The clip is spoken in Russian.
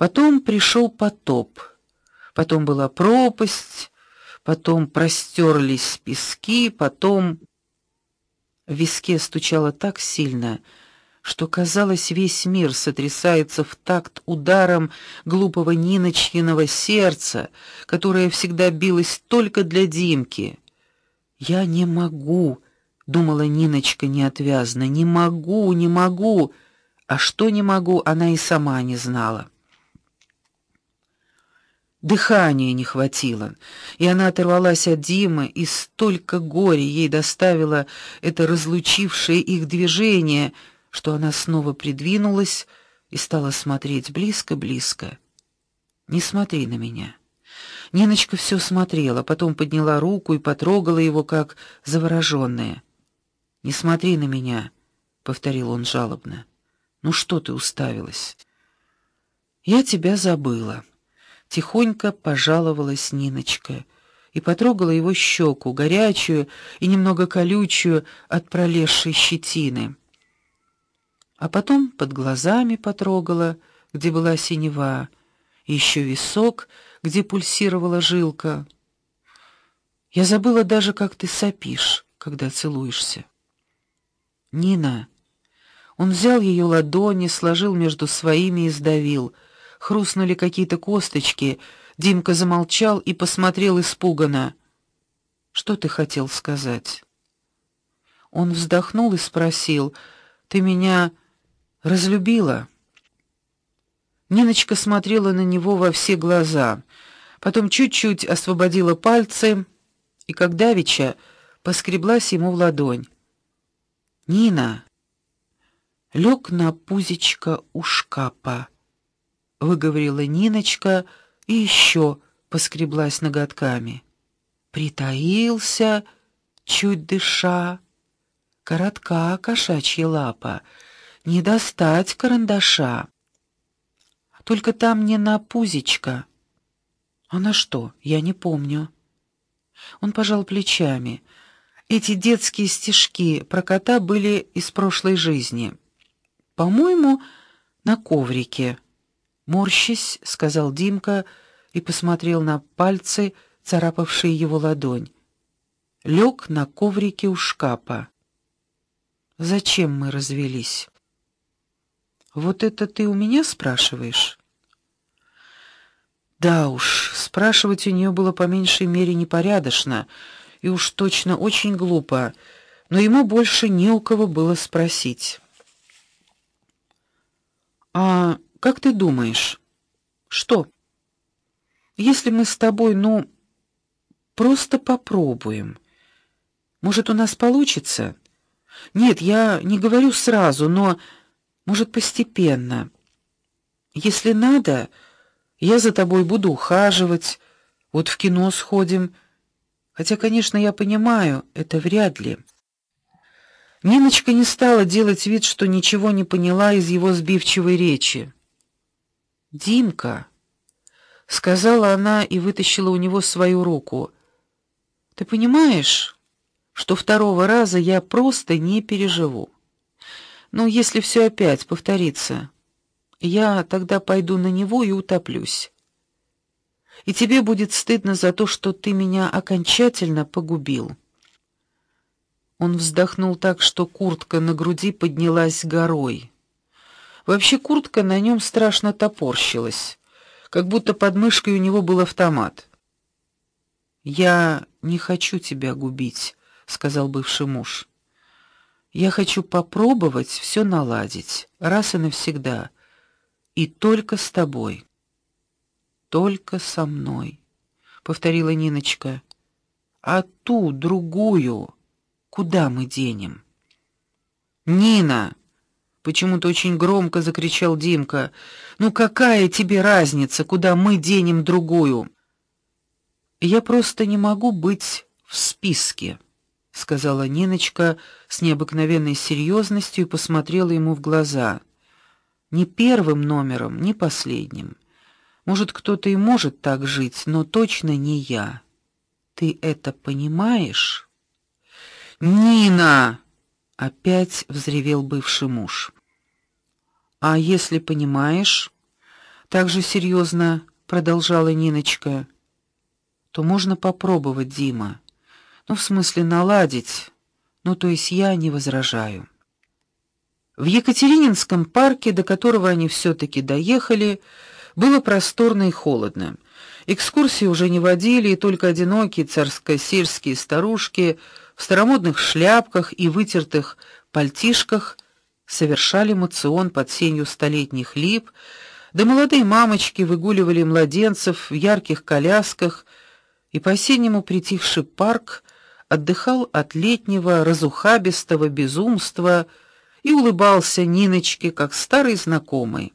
Потом пришел потоп. Потом была пропасть, потом простерлись пески, потом в виске стучало так сильно, что казалось, весь мир сотрясается в такт ударом глупого Ниночкиного сердца, которое всегда билось только для Димки. Я не могу, думала Ниночка неотвязно. Не могу, не могу. А что не могу, она и сама не знала. Дыхания не хватило, и она оторвалась от Димы, и столько горя ей доставило это разлучившее их движение, что она снова придвинулась и стала смотреть близко-близко. Не смотри на меня. Ниночка все смотрела, потом подняла руку и потрогала его как заворожённая. Не смотри на меня, повторил он жалобно. Ну что ты уставилась? Я тебя забыла тихонько пожаловалась Ниночка и потрогала его щеку, горячую и немного колючую от пролезшей щетины. А потом под глазами потрогала, где была синева, и еще висок, где пульсировала жилка. Я забыла даже, как ты сопишь, когда целуешься. Нина. Он взял ее ладони, сложил между своими и сдавил хрустнули какие-то косточки. Димка замолчал и посмотрел испуганно. Что ты хотел сказать? Он вздохнул и спросил: "Ты меня разлюбила?" Ниночка смотрела на него во все глаза, потом чуть-чуть освободила пальцы и как давеча поскреблась ему в ладонь. Нина лег на пузечко у шкафа выговорила Ниночка и еще поскреблась ноготками. Притаился, чуть дыша. Коротка кошачья лапа, не достать карандаша. Только там не на пузечко. А на что? Я не помню. Он пожал плечами. Эти детские стишки про кота были из прошлой жизни. По-моему, на коврике. Морщись, сказал Димка и посмотрел на пальцы, царапавшие его ладонь. Лег на коврике у шкафа. Зачем мы развелись? Вот это ты у меня спрашиваешь? Да уж, спрашивать у нее было по меньшей мере непорядочно и уж точно очень глупо, но ему больше не у кого было спросить. А как ты думаешь, что? Если мы с тобой, ну, просто попробуем. Может, у нас получится? Нет, я не говорю сразу, но может постепенно. Если надо, я за тобой буду ухаживать, вот в кино сходим. Хотя, конечно, я понимаю, это вряд ли. Ниночка не стала делать вид, что ничего не поняла из его сбивчивой речи. Димка, сказала она и вытащила у него свою руку. Ты понимаешь, что второго раза я просто не переживу. Ну, если все опять повторится, я тогда пойду на него и утоплюсь. И тебе будет стыдно за то, что ты меня окончательно погубил. Он вздохнул так, что куртка на груди поднялась горой. Вообще куртка на нем страшно топорщилась, как будто под мышкой у него был автомат. Я не хочу тебя губить, сказал бывший муж. Я хочу попробовать все наладить раз и навсегда, и только с тобой. Только со мной, повторила Ниночка. А ту другую куда мы денем? Нина, почему-то очень громко закричал Димка. Ну какая тебе разница, куда мы денем другую? Я просто не могу быть в списке, сказала Ниночка с необыкновенной серьезностью и посмотрела ему в глаза. Не первым номером, не последним. Может, кто-то и может так жить, но точно не я. Ты это понимаешь? Нина, опять взревел бывший муж. А если понимаешь, Так же серьезно продолжала Ниночка. То можно попробовать, Дима. Ну, в смысле, наладить. Ну, то есть я не возражаю. В Екатерининском парке, до которого они все таки доехали, было просторно и холодно. Экскурсии уже не водили, и только одинокие царско-сельские старушки в старомодных шляпках и вытертых пальтишках совершали мацион под сенью столетних лип, да молодые мамочки выгуливали младенцев в ярких колясках, и по-осеннему притихший парк отдыхал от летнего разухабистого безумства и улыбался Ниночке как старый знакомый.